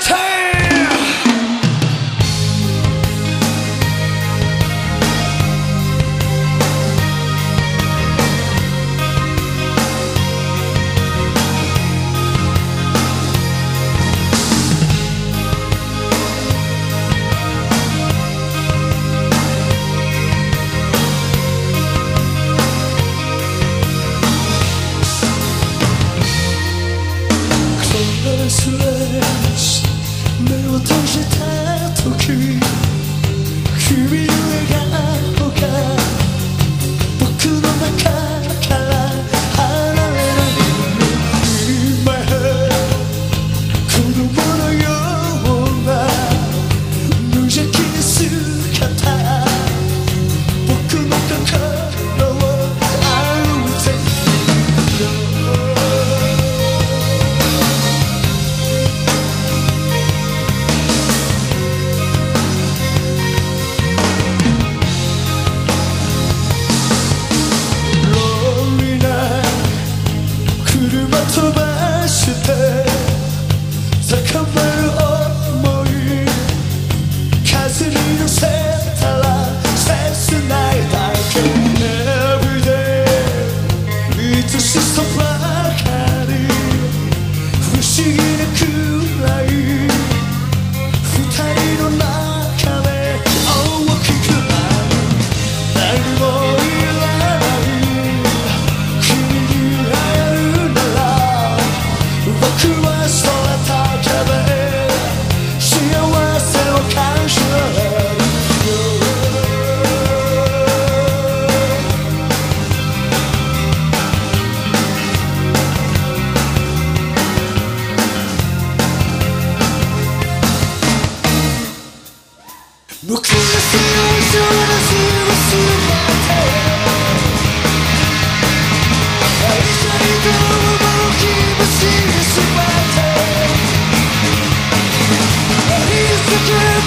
entertain!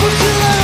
Would you love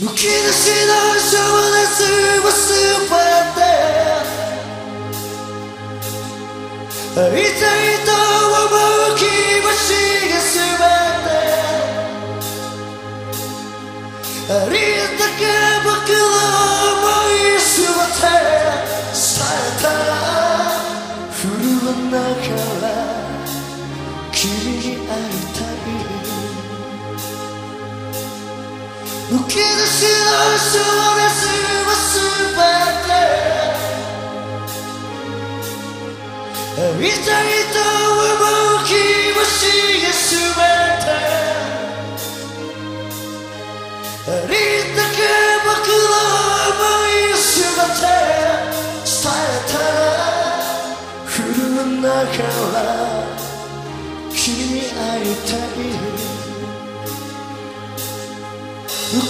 むき出しの情熱はすべて会いたいと思う気持ちがすべて。ありったけ僕 the silver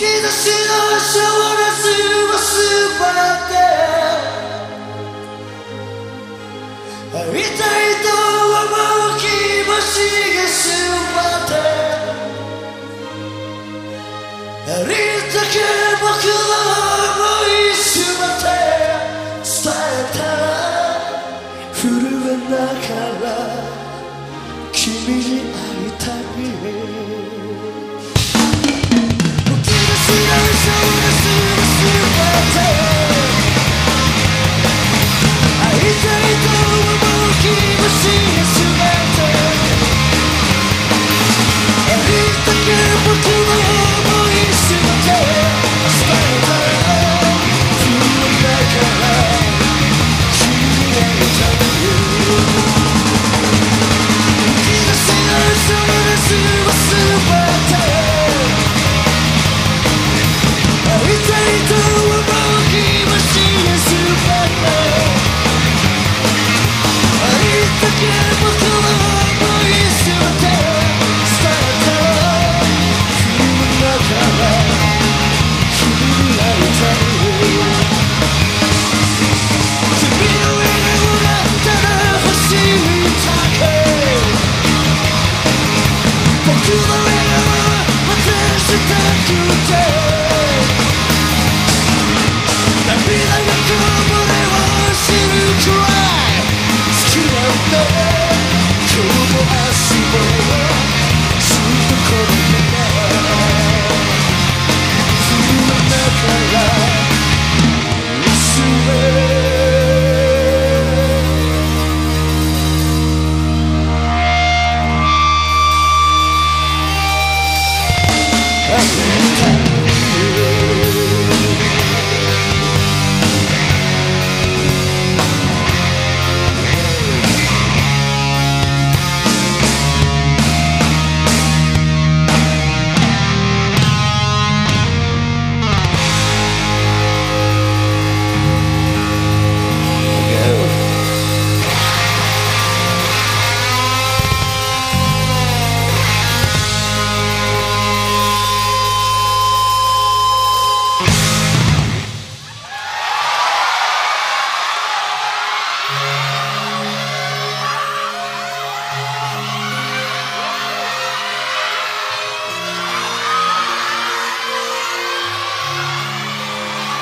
のをすって会い。たい。とう気持ちがすってありけ僕の想い。すって伝えた震えながら君に会い。たい。Take you to